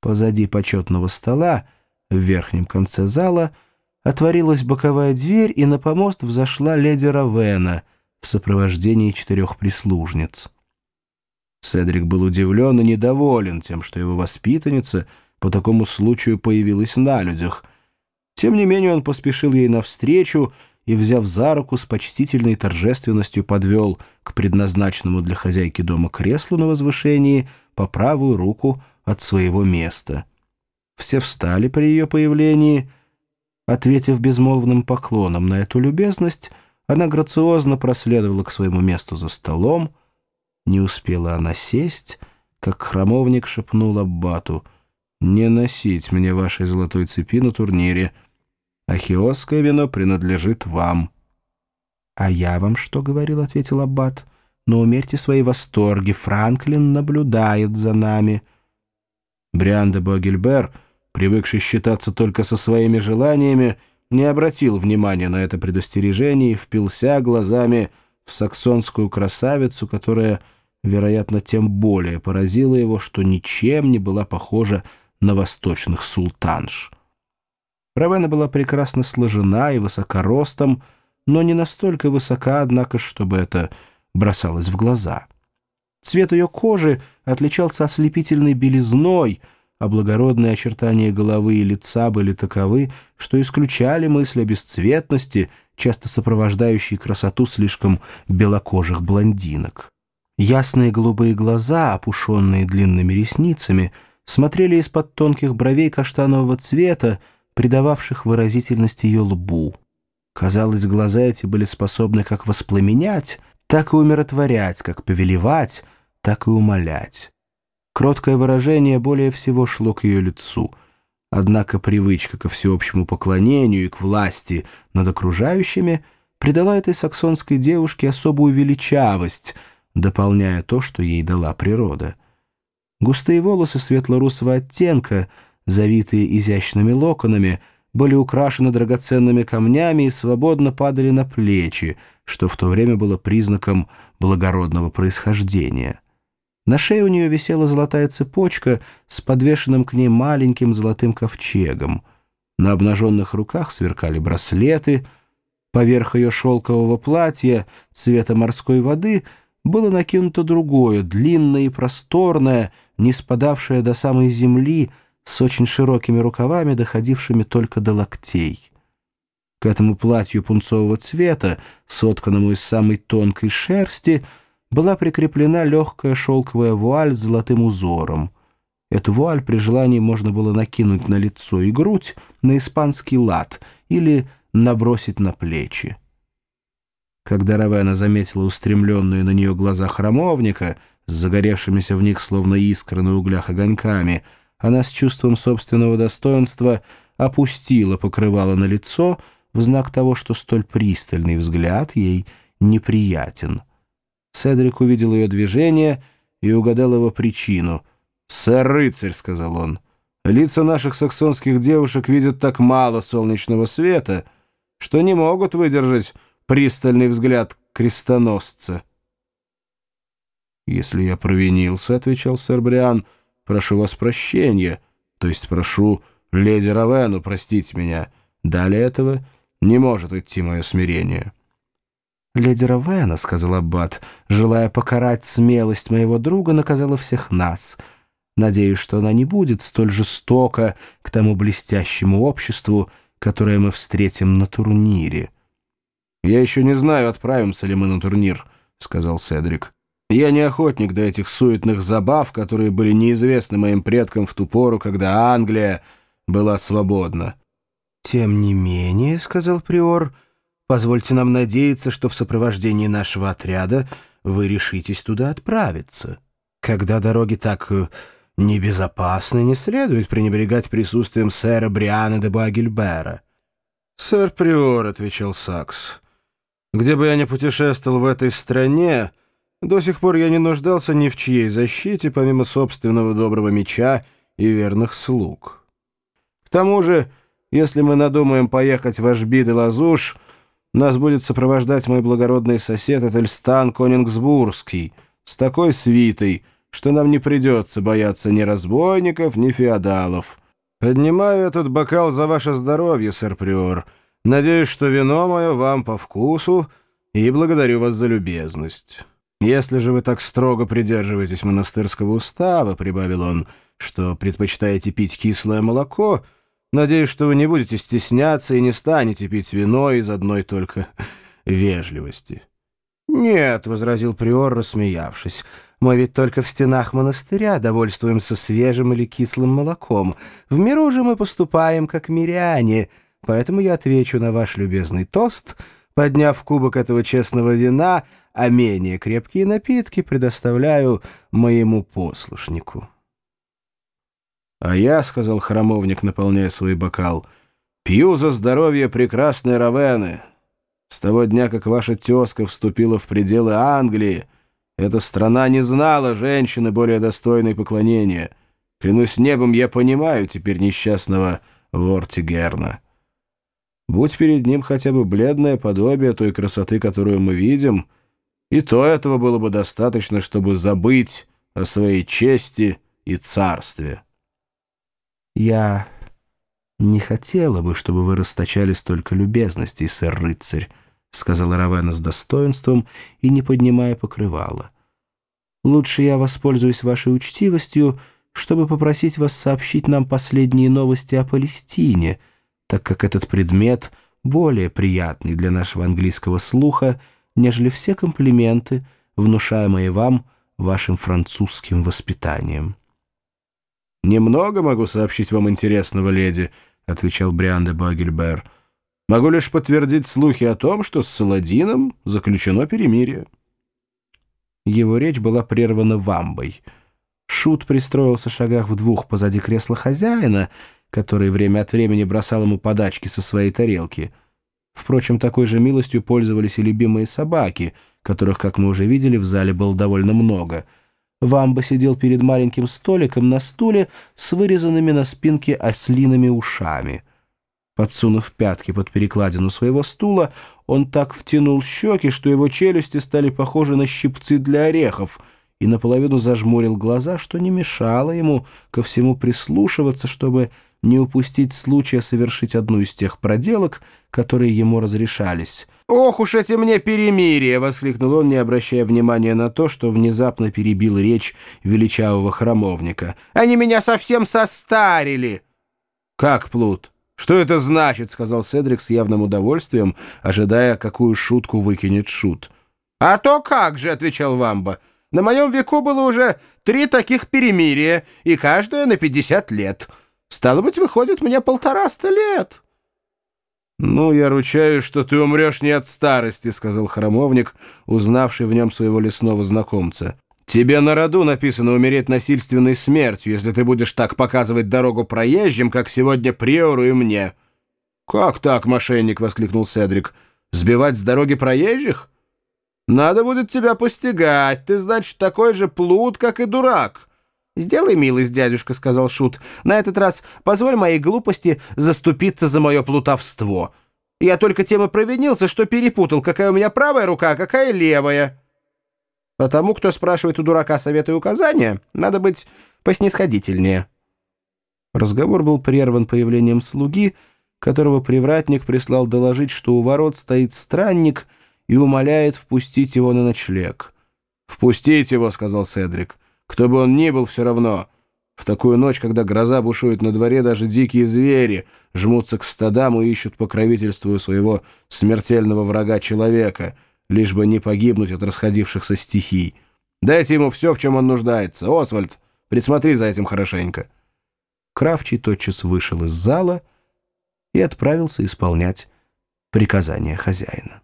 Позади почетного стола, в верхнем конце зала, отворилась боковая дверь, и на помост взошла леди Равена в сопровождении четырех прислужниц. Седрик был удивлен и недоволен тем, что его воспитанница по такому случаю появилась на людях. Тем не менее он поспешил ей навстречу и, взяв за руку, с почтительной торжественностью подвел к предназначенному для хозяйки дома креслу на возвышении по правую руку от своего места. Все встали при ее появлении. Ответив безмолвным поклоном на эту любезность, она грациозно проследовала к своему месту за столом. Не успела она сесть, как храмовник шепнул Аббату «Не носить мне вашей золотой цепи на турнире. Ахиосское вино принадлежит вам». «А я вам что говорил?» — ответил Аббат. «Но умерьте свои восторги. Франклин наблюдает за нами». Бриан де Богельбер, привыкший считаться только со своими желаниями, не обратил внимания на это предостережение и впился глазами в саксонскую красавицу, которая, вероятно, тем более поразила его, что ничем не была похожа на восточных султанш. Равена была прекрасно сложена и высокоростом, но не настолько высока, однако, чтобы это бросалось в глаза. Цвет ее кожи отличался ослепительной белизной, а благородные очертания головы и лица были таковы, что исключали мысль о бесцветности, часто сопровождающей красоту слишком белокожих блондинок. Ясные голубые глаза, опушенные длинными ресницами, смотрели из-под тонких бровей каштанового цвета, придававших выразительность ее лбу. Казалось, глаза эти были способны как воспламенять, так и умиротворять, как повелевать, так и умолять. Кроткое выражение более всего шло к ее лицу. Однако привычка ко всеобщему поклонению и к власти над окружающими придала этой саксонской девушке особую величавость, дополняя то, что ей дала природа. Густые волосы светло-русого оттенка, завитые изящными локонами, были украшены драгоценными камнями и свободно падали на плечи, что в то время было признаком благородного происхождения. На шее у нее висела золотая цепочка с подвешенным к ней маленьким золотым ковчегом. На обнаженных руках сверкали браслеты. Поверх ее шелкового платья цвета морской воды было накинуто другое, длинное и просторное, не спадавшее до самой земли, с очень широкими рукавами, доходившими только до локтей. К этому платью пунцового цвета, сотканному из самой тонкой шерсти, была прикреплена легкая шелковая вуаль с золотым узором. Эту вуаль при желании можно было накинуть на лицо и грудь на испанский лад или набросить на плечи. Когда Равена заметила устремленные на нее глаза храмовника с загоревшимися в них словно искры на углях огоньками — она с чувством собственного достоинства опустила покрывало на лицо в знак того, что столь пристальный взгляд ей неприятен. Седрик увидел ее движение и угадал его причину. «Сэр-рыцарь», — сказал он, — «лица наших саксонских девушек видят так мало солнечного света, что не могут выдержать пристальный взгляд крестоносца». «Если я провинился», — отвечал сэр Бриан, — прошу вас прощения, то есть прошу леди Равену простить меня. Далее этого не может идти мое смирение». «Леди Равена, — сказал Аббат, — желая покарать смелость моего друга, наказала всех нас. Надеюсь, что она не будет столь жестока к тому блестящему обществу, которое мы встретим на турнире». «Я еще не знаю, отправимся ли мы на турнир», — сказал Седрик. Я не охотник до этих суетных забав, которые были неизвестны моим предкам в ту пору, когда Англия была свободна. «Тем не менее, — сказал Приор, — позвольте нам надеяться, что в сопровождении нашего отряда вы решитесь туда отправиться. Когда дороги так э, небезопасны, не следует пренебрегать присутствием сэра Бриана де Буагильбера». «Сэр Приор, — отвечал Сакс, — где бы я ни путешествовал в этой стране, — до сих пор я не нуждался ни в чьей защите, помимо собственного доброго меча и верных слуг. К тому же, если мы надумаем поехать в Ашбид и Лазуш, нас будет сопровождать мой благородный сосед Этельстан Конингсбургский с такой свитой, что нам не придется бояться ни разбойников, ни феодалов. Поднимаю этот бокал за ваше здоровье, сэр Приор. Надеюсь, что вино мое вам по вкусу, и благодарю вас за любезность. Если же вы так строго придерживаетесь монастырского устава, — прибавил он, — что предпочитаете пить кислое молоко, надеюсь, что вы не будете стесняться и не станете пить вино из одной только вежливости. «Нет», — возразил приор, рассмеявшись, — «мы ведь только в стенах монастыря довольствуемся свежим или кислым молоком. В миру же мы поступаем как миряне, поэтому я отвечу на ваш любезный тост, подняв кубок этого честного вина, а менее крепкие напитки предоставляю моему послушнику». «А я», — сказал храмовник, наполняя свой бокал, — «пью за здоровье прекрасной Равены». С того дня, как ваша тезка вступила в пределы Англии, эта страна не знала женщины более достойной поклонения. Клянусь небом, я понимаю теперь несчастного Вортигерна. Будь перед ним хотя бы бледное подобие той красоты, которую мы видим, и то этого было бы достаточно, чтобы забыть о своей чести и царстве. Я не хотела бы, чтобы вы расточали столько любезностей, сэр-рыцарь, — сказала Равена с достоинством и не поднимая покрывала. «Лучше я воспользуюсь вашей учтивостью, чтобы попросить вас сообщить нам последние новости о Палестине, так как этот предмет более приятный для нашего английского слуха, нежели все комплименты, внушаемые вам вашим французским воспитанием». «Немного могу сообщить вам интересного, леди», — отвечал Бриан де Багельбер. Могу лишь подтвердить слухи о том, что с Саладином заключено перемирие». Его речь была прервана вамбой. Шут пристроился в шагах в двух позади кресла хозяина, который время от времени бросал ему подачки со своей тарелки. Впрочем, такой же милостью пользовались и любимые собаки, которых, как мы уже видели, в зале было довольно много. Вамба сидел перед маленьким столиком на стуле с вырезанными на спинке ослиными ушами — Подсунув пятки под перекладину своего стула, он так втянул щеки, что его челюсти стали похожи на щипцы для орехов, и наполовину зажмурил глаза, что не мешало ему ко всему прислушиваться, чтобы не упустить случая совершить одну из тех проделок, которые ему разрешались. «Ох уж эти мне перемирия!» — воскликнул он, не обращая внимания на то, что внезапно перебил речь величавого храмовника. «Они меня совсем состарили!» «Как, Плут?» «Что это значит?» — сказал Седрик с явным удовольствием, ожидая, какую шутку выкинет Шут. «А то как же!» — отвечал Вамба. «На моем веку было уже три таких перемирия, и каждое на пятьдесят лет. Стало быть, выходит мне полтораста лет». «Ну, я ручаюсь, что ты умрешь не от старости», — сказал храмовник, узнавший в нем своего лесного знакомца. Тебе на роду написано умереть насильственной смертью, если ты будешь так показывать дорогу проезжим, как сегодня Приору и мне». «Как так, мошенник?» — воскликнул Седрик. «Сбивать с дороги проезжих? Надо будет тебя постигать. Ты, значит, такой же плут, как и дурак». «Сделай милость, дядюшка», — сказал Шут. «На этот раз позволь моей глупости заступиться за мое плутовство. Я только тем и провинился, что перепутал, какая у меня правая рука, а какая левая». А тому, кто спрашивает у дурака совета и указания, надо быть поснисходительнее». Разговор был прерван появлением слуги, которого привратник прислал доложить, что у ворот стоит странник и умоляет впустить его на ночлег. «Впустить его», — сказал Седрик. «Кто бы он ни был, все равно. В такую ночь, когда гроза бушует на дворе, даже дикие звери жмутся к стадам и ищут покровительство у своего смертельного врага человека» лишь бы не погибнуть от расходившихся стихий. Дайте ему все, в чем он нуждается. Освальд, присмотри за этим хорошенько». Кравчий тотчас вышел из зала и отправился исполнять приказания хозяина.